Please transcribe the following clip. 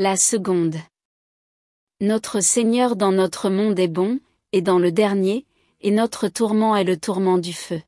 La seconde. Notre Seigneur dans notre monde est bon, et dans le dernier, et notre tourment est le tourment du feu.